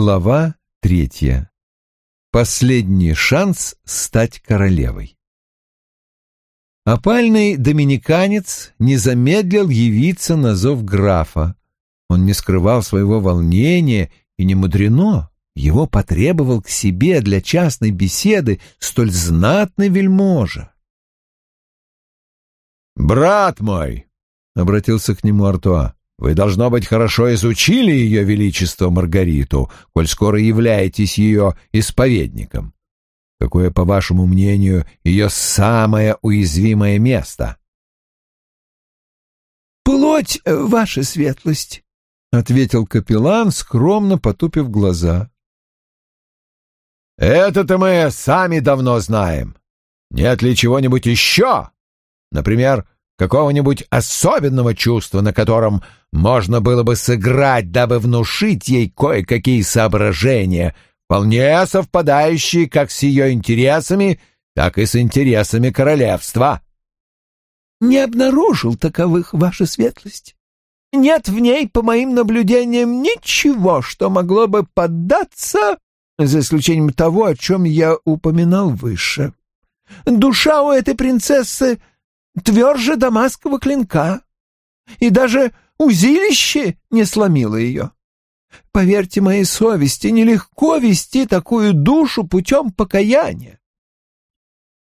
Глава третья. Последний шанс стать королевой. Опальный доминиканец не замедлил явиться на зов графа. Он не скрывал своего волнения, и не мудрено, его потребовал к себе для частной беседы столь знатный вельможа. «Брат мой!» — обратился к нему Артуа. «Вы, должно быть, хорошо изучили ее величество Маргариту, коль скоро являетесь ее исповедником. Какое, по вашему мнению, ее самое уязвимое место?» «Плоть, э, ваша светлость», — ответил капеллан, скромно потупив глаза. «Это-то мы сами давно знаем. Нет ли чего-нибудь еще? Например, какого-нибудь особенного чувства, на котором можно было бы сыграть, дабы внушить ей кое-какие соображения, вполне совпадающие как с ее интересами, так и с интересами королевства. «Не обнаружил таковых, ваша светлость. Нет в ней, по моим наблюдениям, ничего, что могло бы поддаться, за исключением того, о чем я упоминал выше. Душа у этой принцессы тверже дамасского клинка, и даже узилище не сломило ее. Поверьте моей совести, нелегко вести такую душу путем покаяния.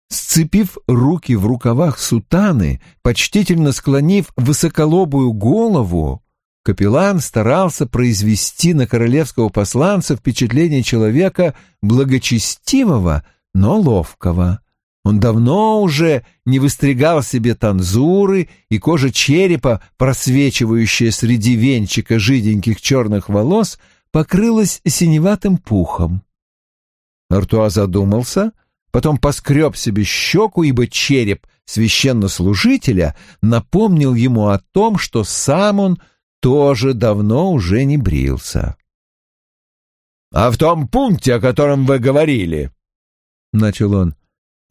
Сцепив руки в рукавах сутаны, почтительно склонив высоколобую голову, капеллан старался произвести на королевского посланца впечатление человека благочестивого, но ловкого. Он давно уже не выстригал себе танзуры, и кожа черепа, просвечивающая среди венчика жиденьких черных волос, покрылась синеватым пухом. Артуа задумался, потом поскреб себе щеку, ибо череп священнослужителя напомнил ему о том, что сам он тоже давно уже не брился. «А в том пункте, о котором вы говорили», — начал он,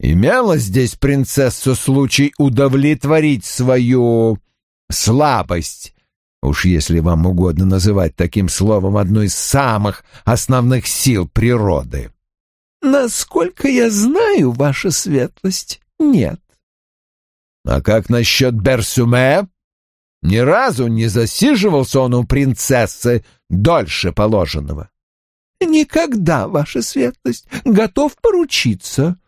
Имела здесь принцесса случай удовлетворить свою слабость, уж если вам угодно называть таким словом одну из самых основных сил природы. Насколько я знаю, ваша светлость, нет. А как насчет Берсюме? Ни разу не засиживался он у принцессы дольше положенного. Никогда, ваша светлость, готов поручиться.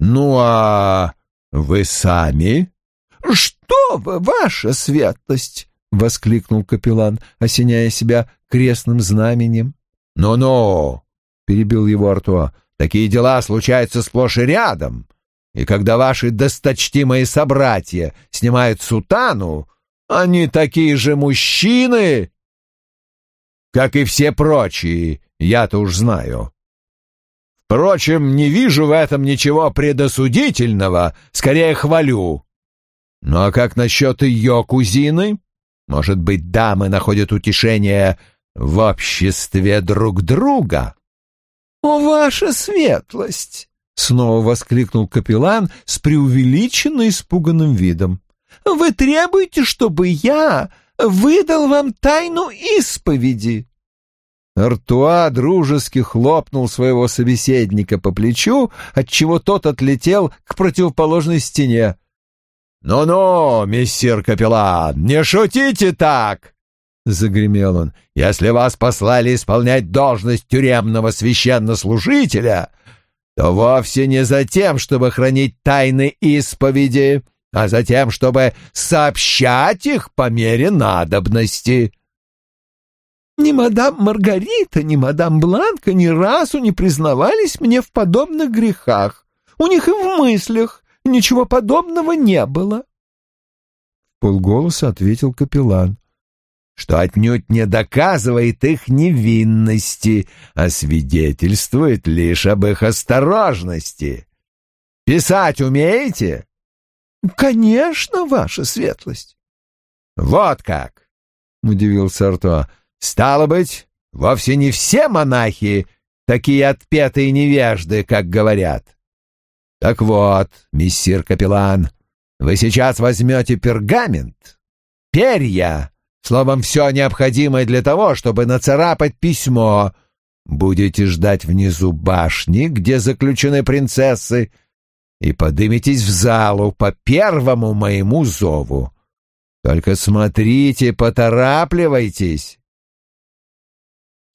«Ну а вы сами?» «Что вы, ваша светлость!» — воскликнул капеллан, осеняя себя крестным знаменем. «Ну-ну!» — перебил его Артуа. «Такие дела случаются сплошь и рядом. И когда ваши досточтимые собратья снимают сутану, они такие же мужчины, как и все прочие, я-то уж знаю. Впрочем, не вижу в этом ничего предосудительного, скорее хвалю. Ну а как насчет ее кузины? Может быть, дамы находят утешение в обществе друг друга? — О, ваша светлость! — снова воскликнул капеллан с преувеличенно испуганным видом. — Вы требуете, чтобы я выдал вам тайну исповеди? Артуа дружески хлопнул своего собеседника по плечу, отчего тот отлетел к противоположной стене. «Ну-ну, мессир капеллан, не шутите так!» — загремел он. «Если вас послали исполнять должность тюремного священнослужителя, то вовсе не за тем, чтобы хранить тайны исповеди, а за тем, чтобы сообщать их по мере надобности». Ни мадам Маргарита, ни мадам Бланка ни разу не признавались мне в подобных грехах. У них и в мыслях ничего подобного не было. Полголоса ответил капеллан. Что отнюдь не доказывает их невинности, а свидетельствует лишь об их осторожности. Писать умеете? Конечно, ваша светлость. Вот как, удивился Артуа. Стало быть, вовсе не все монахи такие отпетые невежды, как говорят. Так вот, мессир капеллан, вы сейчас возьмете пергамент, перья, словом, все необходимое для того, чтобы нацарапать письмо, будете ждать внизу башни, где заключены принцессы, и подымитесь в залу по первому моему зову. Только смотрите, поторапливайтесь.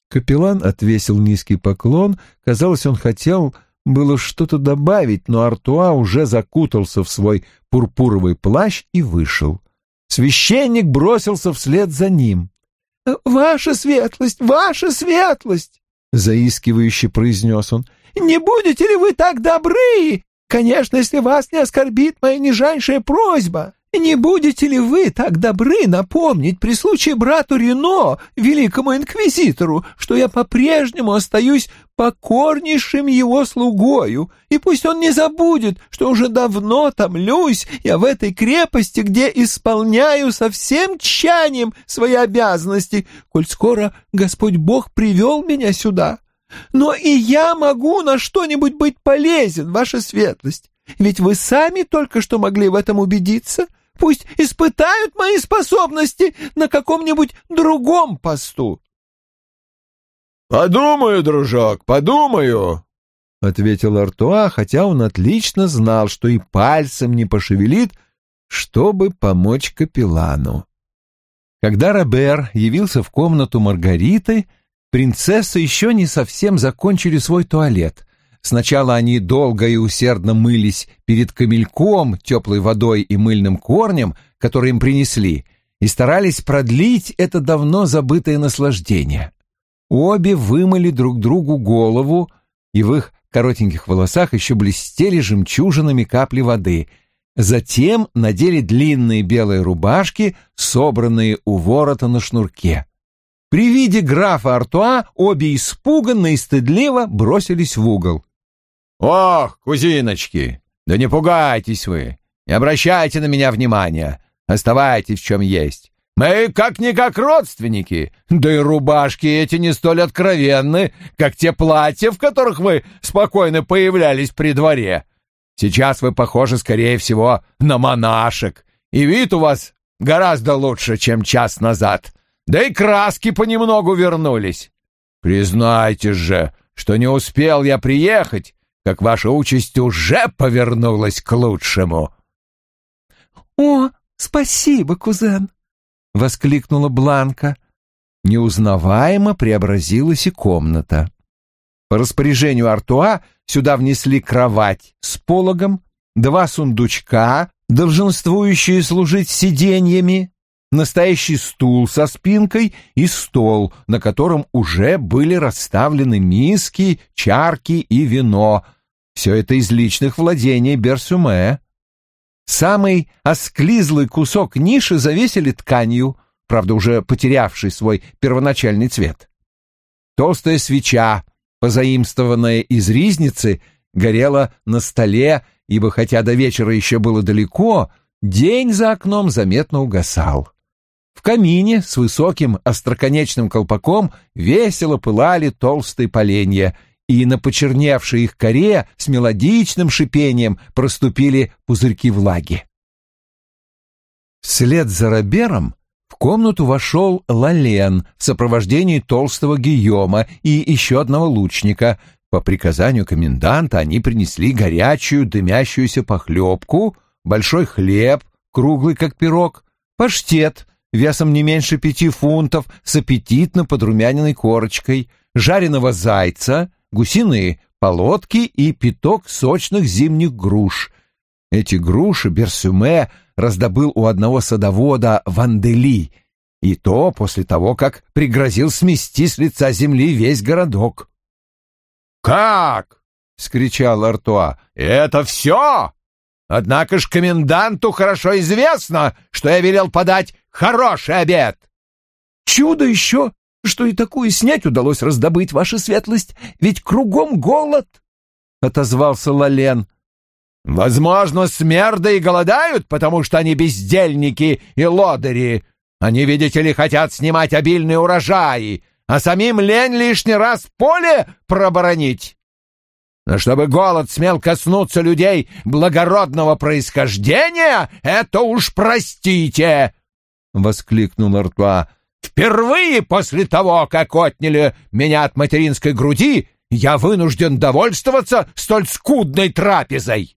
Капеллан отвесил низкий поклон. Казалось, он хотел было что-то добавить, но Артуа уже закутался в свой пурпуровый плащ и вышел. Священник бросился вслед за ним. «Ваша светлость, ваша светлость!» — заискивающе произнес он. «Не будете ли вы так добры? Конечно, если вас не оскорбит моя нижайшая просьба. Не будете ли вы так добры напомнить при случае брату Рено, великому инквизитору, что я по-прежнему остаюсь покорнейшим его слугою, и пусть он не забудет, что уже давно томлюсь я в этой крепости, где исполняю со всем тщанием свои обязанности, коль скоро Господь Бог привел меня сюда. Но и я могу на что-нибудь быть полезен, ваша светлость, ведь вы сами только что могли в этом убедиться». Пусть испытают мои способности на каком-нибудь другом посту. «Подумаю, дружок, подумаю», — ответил Артуа, хотя он отлично знал, что и пальцем не пошевелит, чтобы помочь капеллану. Когда Робер явился в комнату Маргариты, принцессы еще не совсем закончили свой туалет. Сначала они долго и усердно мылись перед камельком, теплой водой и мыльным корнем, которые им принесли, и старались продлить это давно забытое наслаждение. Обе вымыли друг другу голову, и в их коротеньких волосах еще блестели жемчужинами капли воды. Затем надели длинные белые рубашки, собранные у ворота на шнурке. При виде графа Артуа обе испуганно и стыдливо бросились в угол. «Ох, кузиночки, да не пугайтесь вы, не обращайте на меня внимания, оставайтесь в чем есть. Мы как-никак родственники, да и рубашки эти не столь откровенны, как те платья, в которых вы спокойно появлялись при дворе. Сейчас вы похожи, скорее всего, на монашек, и вид у вас гораздо лучше, чем час назад, да и краски понемногу вернулись. Признайтесь же, что не успел я приехать, как ваша участь уже повернулась к лучшему. — О, спасибо, кузен! — воскликнула Бланка. Неузнаваемо преобразилась и комната. По распоряжению Артуа сюда внесли кровать с пологом, два сундучка, долженствующие служить сиденьями, настоящий стул со спинкой и стол, на котором уже были расставлены миски, чарки и вино, все это из личных владений Берсюме. Самый осклизлый кусок ниши завесили тканью, правда, уже потерявший свой первоначальный цвет. Толстая свеча, позаимствованная из ризницы, горела на столе, ибо хотя до вечера еще было далеко, день за окном заметно угасал. В камине с высоким остроконечным колпаком весело пылали толстые поленья, и на почерневшей их коре с мелодичным шипением проступили пузырьки влаги. Вслед за Робером в комнату вошел Лален в сопровождении толстого Гийома и еще одного лучника. По приказанию коменданта они принесли горячую дымящуюся похлебку, большой хлеб, круглый как пирог, паштет весом не меньше пяти фунтов с аппетитно подрумяненной корочкой, жареного зайца, гусиные полотки и пяток сочных зимних груш. Эти груши Берсюме раздобыл у одного садовода Вандели, и то после того, как пригрозил смести с лица земли весь городок. «Как?» — скричал Артуа. «Это все? Однако ж коменданту хорошо известно, что я велел подать хороший обед!» «Чудо еще что и такую снять удалось раздобыть, ваша светлость, ведь кругом голод, — отозвался Лален. — Возможно, смерды и голодают, потому что они бездельники и лодыри. Они, видите ли, хотят снимать обильные урожаи, а самим лень лишний раз поле проборонить. Но чтобы голод смел коснуться людей благородного происхождения, это уж простите! — воскликнул Артуа. Впервые после того, как отняли меня от материнской груди, я вынужден довольствоваться столь скудной трапезой.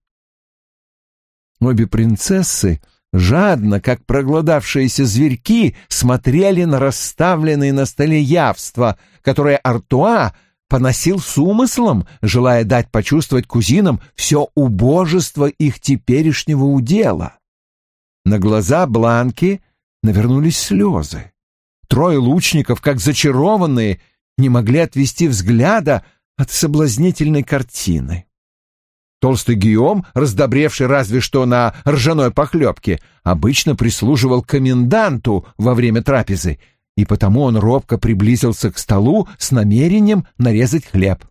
Обе принцессы жадно, как проголодавшиеся зверьки, смотрели на расставленные на столе явства, которые Артуа поносил с умыслом, желая дать почувствовать кузинам все убожество их теперешнего удела. На глаза Бланки навернулись слезы. Трое лучников, как зачарованные, не могли отвести взгляда от соблазнительной картины. Толстый Гийом, раздобревший разве что на ржаной похлебке, обычно прислуживал коменданту во время трапезы, и потому он робко приблизился к столу с намерением нарезать хлеб.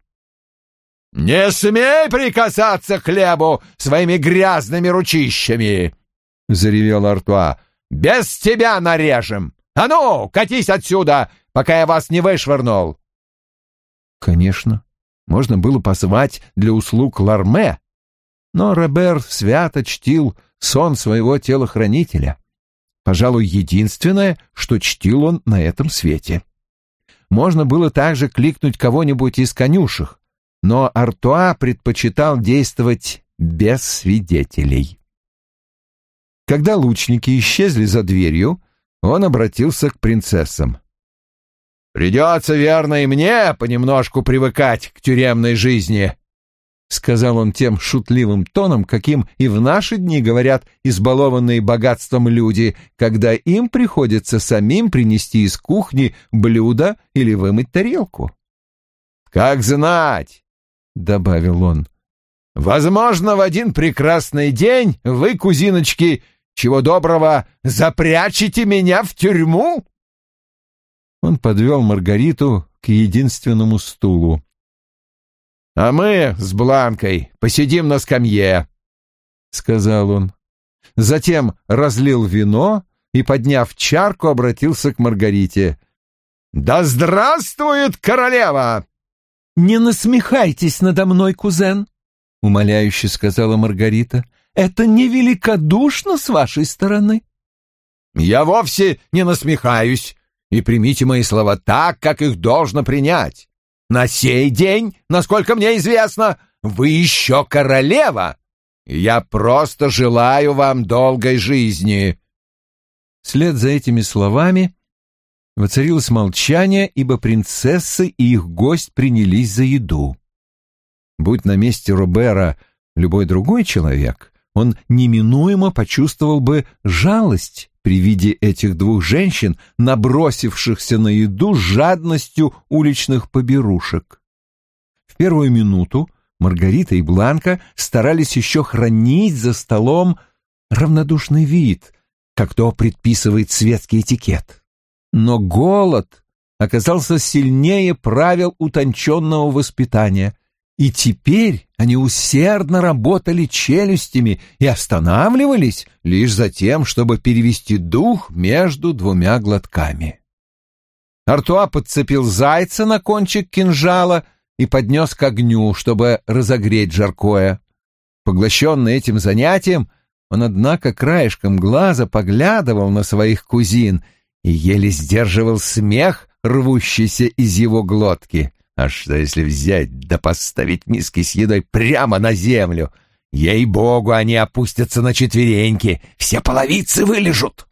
«Не смей прикасаться к хлебу своими грязными ручищами!» — заревел Артуа. «Без тебя нарежем! А ну, катись отсюда, пока я вас не вышвырнул!» Конечно, можно было позвать для услуг Ларме, но Робер свято чтил сон своего телохранителя. Пожалуй, единственное, что чтил он на этом свете. Можно было также кликнуть кого-нибудь из конюшек, но Артуа предпочитал действовать без свидетелей. Когда лучники исчезли за дверью, он обратился к принцессам. Придется, верно, и мне понемножку привыкать к тюремной жизни, — сказал он тем шутливым тоном, каким и в наши дни говорят избалованные богатством люди, когда им приходится самим принести из кухни блюдо или вымыть тарелку. «Как знать!» — добавил он. «Возможно, в один прекрасный день вы, кузиночки, чего доброго, запрячете меня в тюрьму?» Он подвел Маргариту к единственному стулу. «А мы с Бланкой посидим на скамье», — сказал он. Затем разлил вино и, подняв чарку, обратился к Маргарите. «Да здравствует королева!» «Не насмехайтесь надо мной, кузен», — умоляюще сказала Маргарита. «Это невеликодушно с вашей стороны». «Я вовсе не насмехаюсь и примите мои слова так, как их должно принять. На сей день, насколько мне известно, вы еще королева. Я просто желаю вам долгой жизни». Вслед за этими словами воцарилось молчание, ибо принцессы и их гость принялись за еду. Будь на месте Робера любой другой человек, он неминуемо почувствовал бы жалость при виде этих двух женщин, набросившихся на еду с жадностью уличных поберушек. В первую минуту Маргарита и Бланка старались еще хранить за столом равнодушный вид, как то предписывает светский этикет. Но голод оказался сильнее правил утонченного воспитания, и теперь они усердно работали челюстями и останавливались лишь за тем, чтобы перевести дух между двумя глотками. Артуа подцепил зайца на кончик кинжала и поднес к огню, чтобы разогреть жаркое. Поглощенный этим занятием, он, однако, краешком глаза поглядывал на своих кузин и еле сдерживал смех, рвущийся из его глотки. А что, если взять да поставить миски с едой прямо на землю? Ей-богу, они опустятся на четвереньки, все половицы вылежут.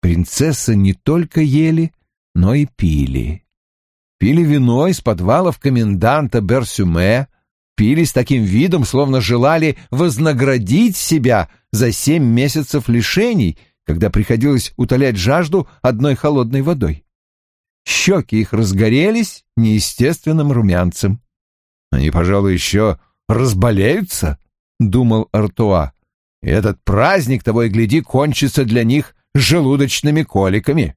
Принцессы не только ели, но и пили. Пили вино из подвалов коменданта Берсюме, пили с таким видом, словно желали вознаградить себя за семь месяцев лишений, когда приходилось утолять жажду одной холодной водой. Щеки их разгорелись неестественным румянцем. «Они, пожалуй, еще разболеются», — думал Артуа. «И этот праздник, того и гляди, кончится для них желудочными коликами».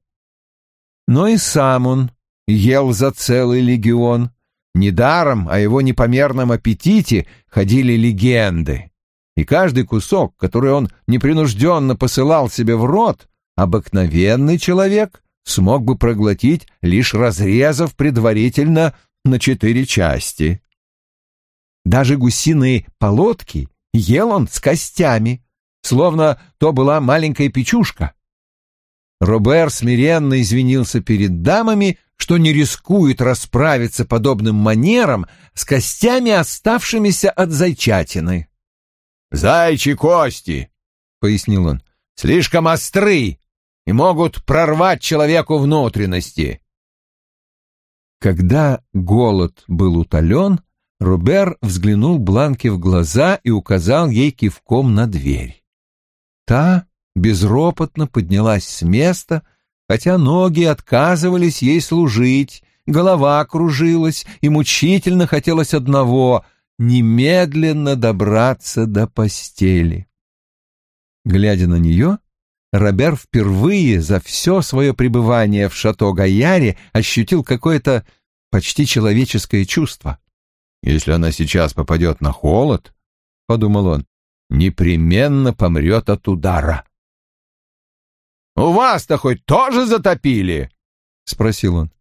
Но и сам он ел за целый легион. Недаром о его непомерном аппетите ходили легенды. И каждый кусок, который он непринужденно посылал себе в рот, обыкновенный человек смог бы проглотить, лишь разрезав предварительно на четыре части. Даже гусиные полотки ел он с костями, словно то была маленькая печушка. Робер смиренно извинился перед дамами, что не рискует расправиться подобным манером с костями, оставшимися от зайчатины. «Зайчи кости», — пояснил он, — «слишком остры и могут прорвать человеку внутренности». Когда голод был утолен, Робер взглянул Бланке в глаза и указал ей кивком на дверь. Та безропотно поднялась с места, хотя ноги отказывались ей служить, голова кружилась, и мучительно хотелось одного — немедленно добраться до постели. Глядя на нее, Робер впервые за все свое пребывание в Шато-Гаяре ощутил какое-то почти человеческое чувство. «Если она сейчас попадет на холод, — подумал он, — непременно помрет от удара». «У вас-то хоть тоже затопили?» — спросил он.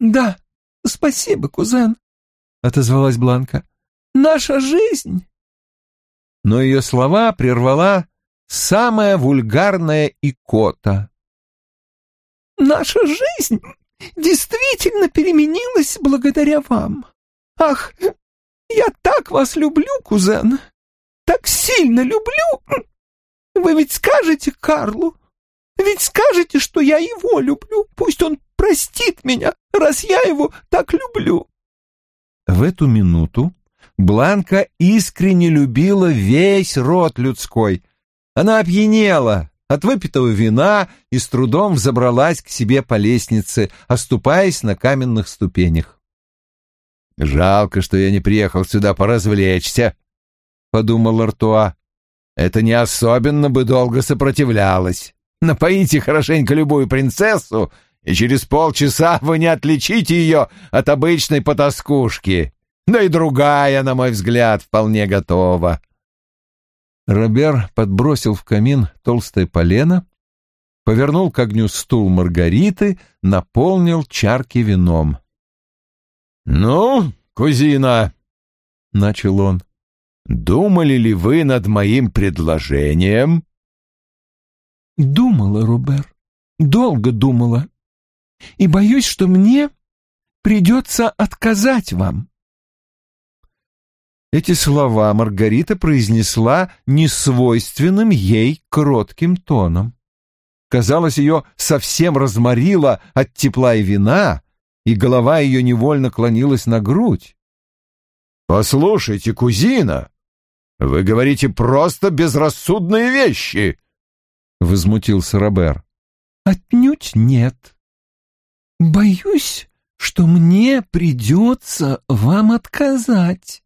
«Да, спасибо, кузен», — отозвалась Бланка. «Наша жизнь». Но ее слова прервала самая вульгарная икота. «Наша жизнь действительно переменилась благодаря вам. Ах, я так вас люблю, кузен, так сильно люблю. Вы ведь скажете Карлу, ведь скажете, что я его люблю. Пусть он простит меня, раз я его так люблю. В эту минуту Бланка искренне любила весь род людской. Она опьянела от выпитого вина и с трудом взобралась к себе по лестнице, оступаясь на каменных ступенях. «Жалко, что я не приехал сюда поразвлечься», — подумал Артуа. «Это не особенно бы долго сопротивлялось». Напоите хорошенько любую принцессу, и через полчаса вы не отличите ее от обычной потаскушки. Да и другая, на мой взгляд, вполне готова. Робер подбросил в камин толстое полено, повернул к огню стул Маргариты, наполнил чарки вином. «Ну, кузина», — начал он, — «думали ли вы над моим предложением?» Думала, Робер, долго думала. И боюсь, что мне придется отказать вам. Эти слова Маргарита произнесла несвойственным ей кротким тоном. Казалось, ее совсем разморило от тепла и вина, и голова ее невольно клонилась на грудь. «Послушайте, кузина, вы говорите просто безрассудные вещи!» — возмутился Робер. «Отнюдь нет. Боюсь, что мне придется вам отказать», —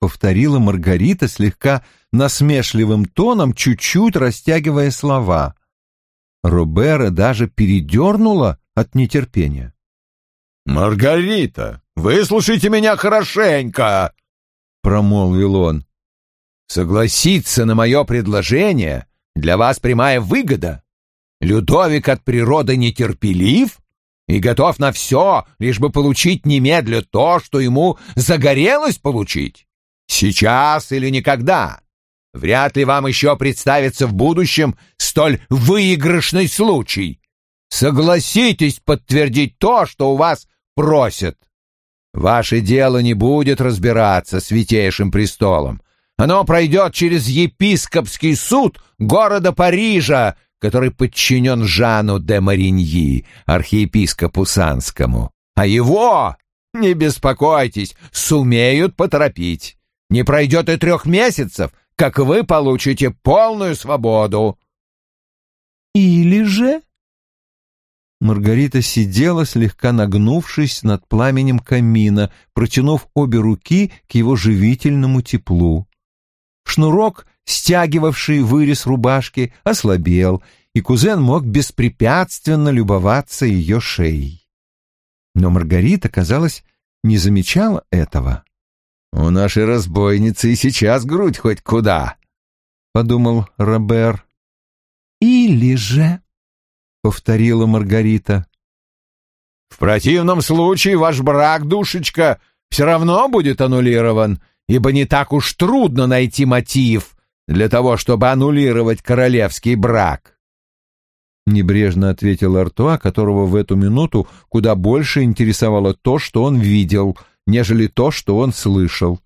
повторила Маргарита слегка насмешливым тоном, чуть-чуть растягивая слова. Робера даже передернула от нетерпения. «Маргарита, выслушайте меня хорошенько!» — промолвил он. «Согласиться на мое предложение для вас прямая выгода. Людовик от природы нетерпелив и готов на все, лишь бы получить немедля то, что ему загорелось получить. Сейчас или никогда. Вряд ли вам еще представится в будущем столь выигрышный случай. Согласитесь подтвердить то, что у вас просят. Ваше дело не будет разбираться Святейшим престолом. Оно пройдет через епископский суд города Парижа, который подчинен Жану де Мариньи, архиепископу Санскому. А его, не беспокойтесь, сумеют поторопить. Не пройдет и трех месяцев, как вы получите полную свободу. Или же... Маргарита сидела, слегка нагнувшись над пламенем камина, протянув обе руки к его живительному теплу. Шнурок, стягивавший вырез рубашки, ослабел, и кузен мог беспрепятственно любоваться ее шеей. Но Маргарита, казалось, не замечала этого. «У нашей разбойницы и сейчас грудь хоть куда», — подумал Робер. «Или же», — повторила Маргарита. «В противном случае ваш брак, душечка, все равно будет аннулирован, ибо не так уж трудно найти мотив для того, чтобы аннулировать королевский брак. небрежно ответил Артуа, которого в эту минуту куда больше интересовало то, что он видел, нежели то, что он слышал.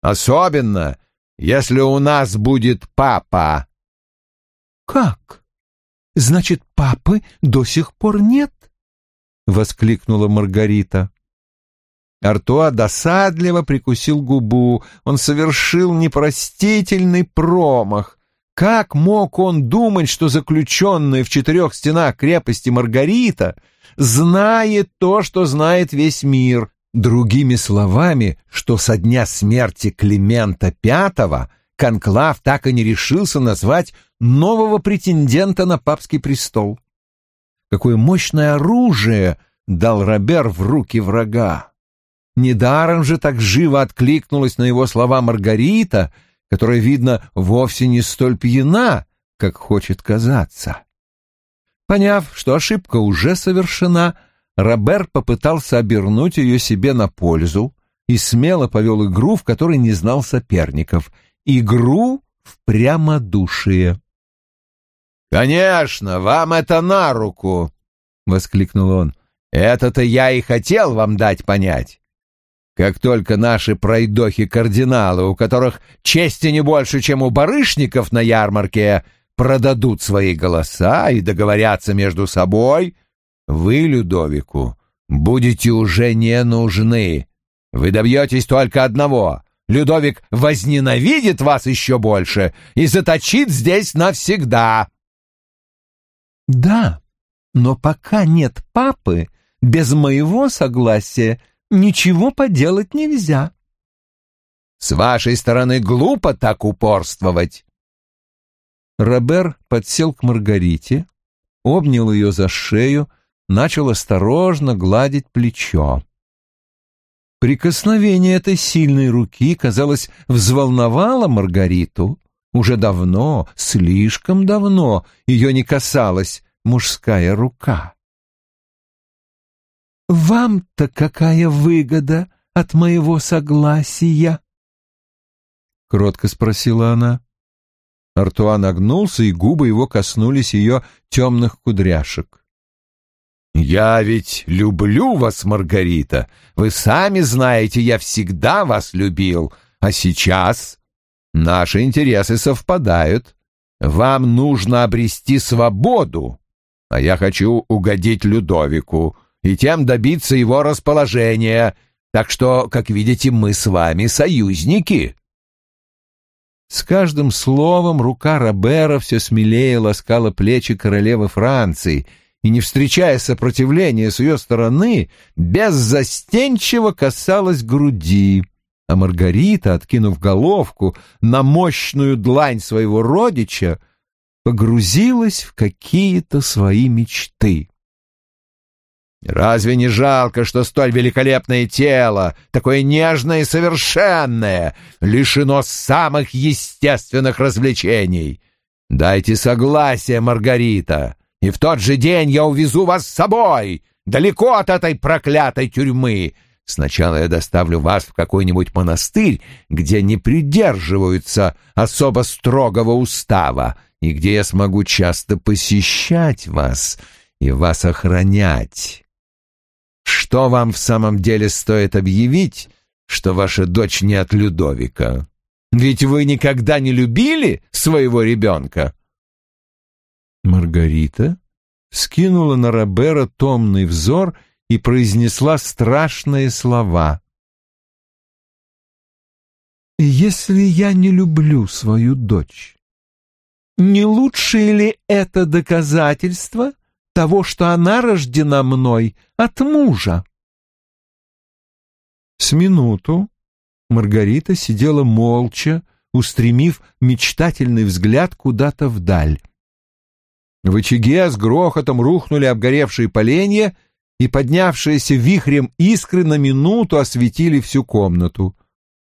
«Особенно, если у нас будет папа». «Как? Значит, папы до сих пор нет?» — воскликнула Маргарита. Артуа досадливо прикусил губу. Он совершил непростительный промах. Как мог он думать, что заключенная в четырех стенах крепости Маргарита знает то, что знает весь мир? Другими словами, что со дня смерти Климента V Конклав так и не решился назвать нового претендента на папский престол. Какое мощное оружие дал Робер в руки врага! Недаром же так живо откликнулась на его слова Маргарита, которая, видно, вовсе не столь пьяна, как хочет казаться. Поняв, что ошибка уже совершена, Робер попытался обернуть ее себе на пользу и смело повел игру, в которой не знал соперников. Игру в прямодушие. «Конечно, вам это на руку!» — воскликнул он. «Это-то я и хотел вам дать понять. Как только наши пройдохи-кардиналы, у которых чести не больше, чем у барышников на ярмарке, продадут свои голоса и договорятся между собой, вы, Людовику, будете уже не нужны. Вы добьетесь только одного. Людовик возненавидит вас еще больше и заточит здесь навсегда. Да, но пока нет папы, без моего согласия ничего поделать нельзя. С вашей стороны глупо так упорствовать. Робер подсел к Маргарите, обнял ее за шею, начал осторожно гладить плечо. Прикосновение этой сильной руки, казалось, взволновало Маргариту. Уже давно, слишком давно ее не касалась мужская рука. «Вам-то какая выгода от моего согласия?» — кротко спросила она. Артуа нагнулся, и губы его коснулись ее темных кудряшек. «Я ведь люблю вас, Маргарита. Вы сами знаете, я всегда вас любил. А сейчас наши интересы совпадают. Вам нужно обрести свободу, а я хочу угодить Людовику и тем добиться его расположения, так что, как видите, мы с вами союзники». С каждым словом рука Робера все смелее ласкала плечи королевы Франции и, не встречая сопротивления с ее стороны, беззастенчиво касалась груди, а Маргарита, откинув головку на мощную длань своего родича, погрузилась в какие-то свои мечты. Разве не жалко, что столь великолепное тело, такое нежное и совершенное, лишено самых естественных развлечений? Дайте согласие, Маргарита, и в тот же день я увезу вас с собой, далеко от этой проклятой тюрьмы. Сначала я доставлю вас в какой-нибудь монастырь, где не придерживаются особо строгого устава, и где я смогу часто посещать вас и вас охранять. Что вам в самом деле стоит объявить, что ваша дочь не от Людовика? Ведь вы никогда не любили своего ребенка. Маргарита скинула на Робера томный взор и произнесла страшные слова. «Если я не люблю свою дочь, не лучше ли это доказательство, того, что она рождена мной от мужа. С минуту Маргарита сидела молча, устремив мечтательный взгляд куда-то вдаль. В очаге с грохотом рухнули обгоревшие поленья, и поднявшиеся вихрем искры на минуту осветили всю комнату.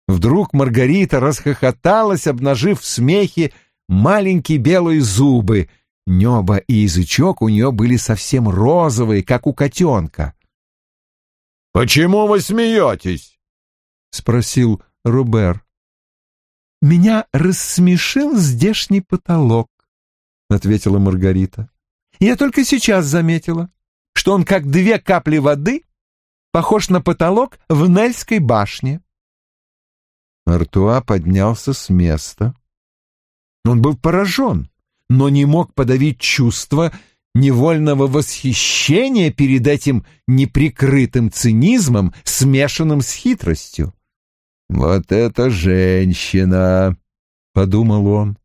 Вдруг Маргарита расхохоталась, обнажив в смехе маленькие белые зубы — Небо и язычок у нее были совсем розовые, как у котенка. «Почему вы смеетесь?» — спросил Рубер. «Меня рассмешил здешний потолок», — ответила Маргарита. Я только сейчас заметила, что он как две капли воды похож на потолок в Нельской башне. Артуа поднялся с места. Он был поражен, но не мог подавить чувство невольного восхищения перед этим неприкрытым цинизмом, смешанным с хитростью. «Вот это женщина!» — подумал он.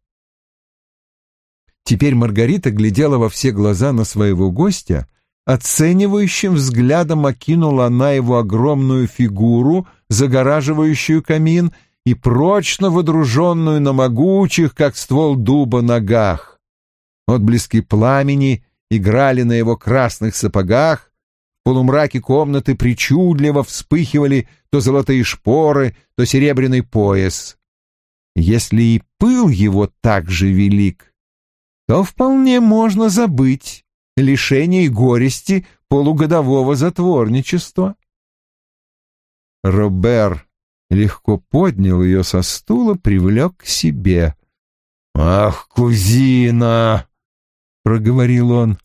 Теперь Маргарита глядела во все глаза на своего гостя, оценивающим взглядом окинула она его огромную фигуру, загораживающую камин, и прочно водруженную на могучих, как ствол дуба, ногах. Отблески пламени играли на его красных сапогах, в полумраке комнаты причудливо вспыхивали то золотые шпоры, то серебряный пояс. Если и пыл его так же велик, то вполне можно забыть лишение и горести полугодового затворничества. Робер легко поднял ее со стула, привлек к себе. «Ах, кузина!» — проговорил он.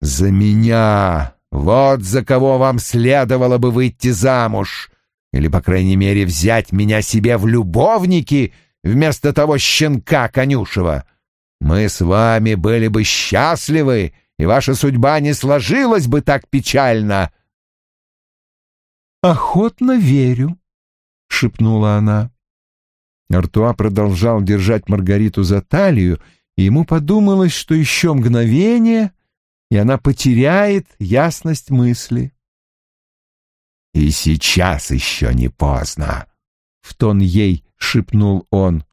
«За меня! Вот за кого вам следовало бы выйти замуж! Или, по крайней мере, взять меня себе в любовники вместо того щенка конюшева! Мы с вами были бы счастливы, и ваша судьба не сложилась бы так печально!» «Охотно верю», — шепнула она. Артуа продолжал держать Маргариту за талию, и ему подумалось, что еще мгновение, и она потеряет ясность мысли. «И сейчас еще не поздно», — в тон ей шепнул он.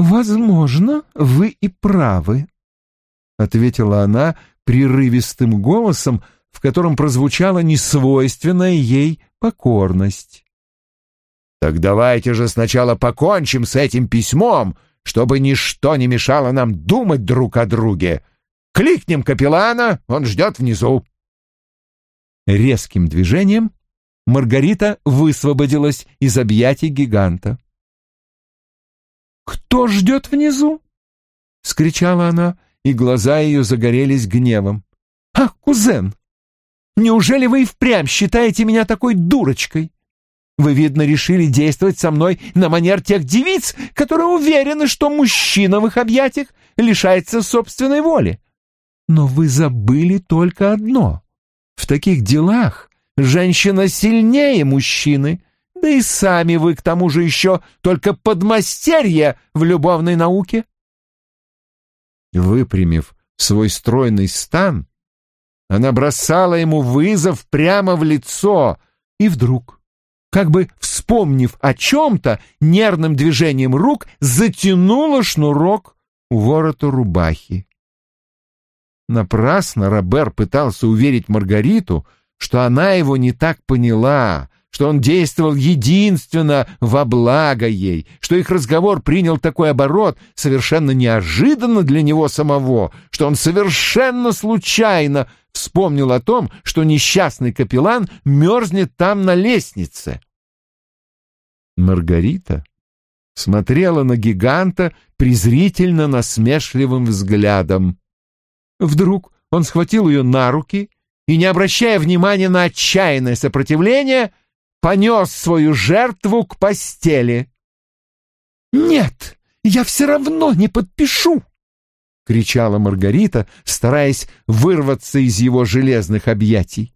«Возможно, вы и правы», — ответила она прерывистым голосом, в котором прозвучала несвойственная ей покорность. «Так давайте же сначала покончим с этим письмом, чтобы ничто не мешало нам думать друг о друге. Кликнем капеллана, он ждет внизу». Резким движением Маргарита высвободилась из объятий гиганта. «Кто ждет внизу?» — скричала она, и глаза ее загорелись гневом. «Ах, кузен, неужели вы и впрямь считаете меня такой дурочкой? Вы, видно, решили действовать со мной на манер тех девиц, которые уверены, что мужчина в их объятиях лишается собственной воли. Но вы забыли только одно. В таких делах женщина сильнее мужчины, да и сами вы, к тому же, еще только подмастерье в любовной науке. Выпрямив свой стройный стан, она бросала ему вызов прямо в лицо, и вдруг, как бы вспомнив о чем-то, нервным движением рук затянула шнурок у ворота рубахи. Напрасно Робер пытался уверить Маргариту, что она его не так поняла, что он действовал единственно во благо ей, что их разговор принял такой оборот совершенно неожиданно для него самого, что он совершенно случайно вспомнил о том, что несчастный капеллан мерзнет там на лестнице. Маргарита смотрела на гиганта презрительно насмешливым взглядом. Вдруг он схватил ее на руки и, не обращая внимания на отчаянное сопротивление, понес свою жертву к постели. «Нет, я все равно не подпишу!» — кричала Маргарита, стараясь вырваться из его железных объятий.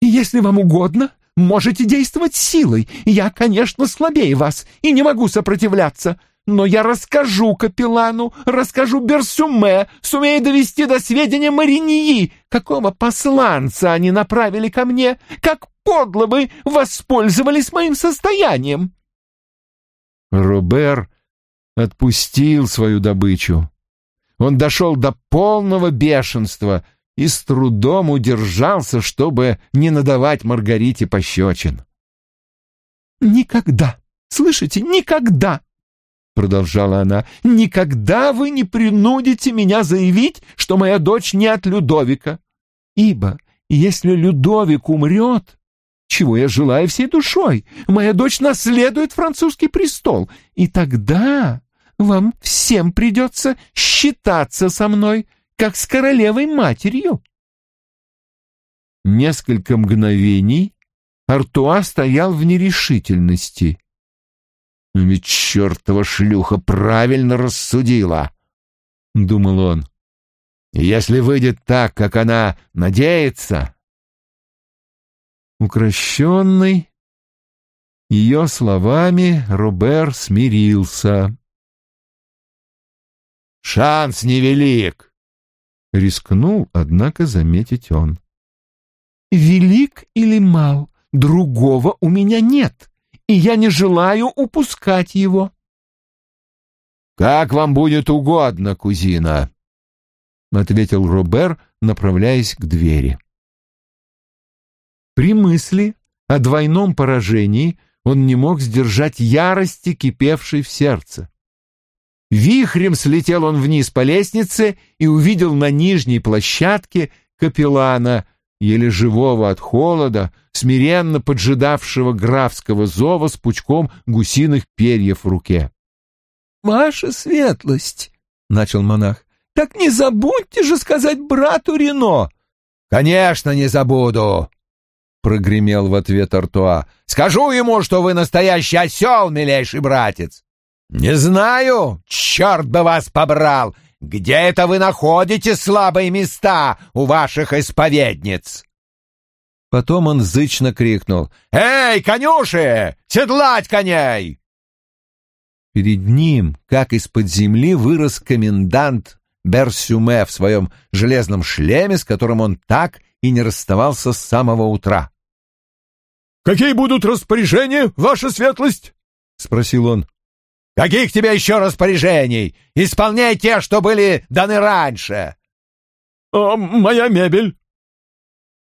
«Если вам угодно, можете действовать силой. Я, конечно, слабее вас и не могу сопротивляться, но я расскажу капеллану, расскажу Берсюме, сумею довести до сведения Мариньи, какого посланца они направили ко мне, как подло вы воспользовались моим состоянием. Робер отпустил свою добычу. Он дошел до полного бешенства и с трудом удержался, чтобы не надавать Маргарите пощечин. «Никогда, слышите, никогда!» — продолжала она, — «никогда вы не принудите меня заявить, что моя дочь не от Людовика. Ибо если Людовик умрет, чего я желаю всей душой, моя дочь наследует французский престол, и тогда вам всем придется считаться со мной, как с королевой-матерью. Несколько мгновений Артуа стоял в нерешительности. «Ведь чертова шлюха правильно рассудила», — думал он. «Если выйдет так, как она надеется...» Укращенный, ее словами Робер смирился. «Шанс невелик», — рискнул, однако, заметить он. «Велик или мал, другого у меня нет, и я не желаю упускать его». «Как вам будет угодно, кузина», — ответил Робер, направляясь к двери. При мысли о двойном поражении он не мог сдержать ярости, кипевшей в сердце. Вихрем слетел он вниз по лестнице и увидел на нижней площадке капеллана, еле живого от холода, смиренно поджидавшего графского зова с пучком гусиных перьев в руке. «Ваша светлость!» — начал монах. «Так не забудьте же сказать брату Рено!» «Конечно, не забуду!» прогремел в ответ Артуа. «Скажу ему, что вы настоящий осел, милейший братец!» «Не знаю, черт бы вас побрал! Где это вы находите слабые места у ваших исповедниц?» Потом он зычно крикнул. «Эй, конюши! Седлать коней!» Перед ним, как из-под земли, вырос комендант Берсюме в своем железном шлеме, с которым он так и не расставался с самого утра. «Какие будут распоряжения, ваша светлость?» — спросил он. «Каких тебе еще распоряжений? Исполняй те, что были даны раньше!» «А моя мебель?»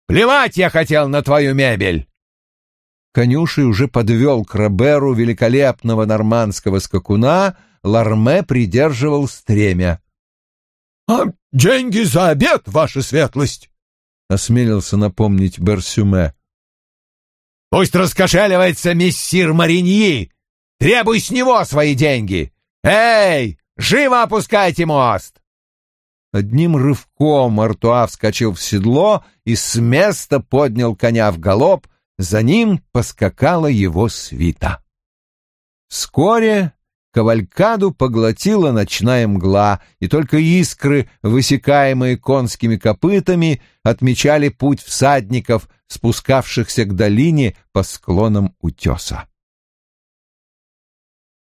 «Плевать я хотел на твою мебель!» Конюший уже подвел к Роберу великолепного нормандского скакуна, Ларме придерживал стремя. «А деньги за обед, ваша светлость?» — осмелился напомнить Берсюме. Пусть раскошеливается мессир Мариньи! Требуй с него свои деньги! Эй, живо опускайте мост!» Одним рывком Артуа вскочил в седло и с места поднял коня в галоп, за ним поскакала его свита. Вскоре кавалькаду поглотила ночная мгла, и только искры, высекаемые конскими копытами, отмечали путь всадников, спускавшихся к долине по склонам утеса.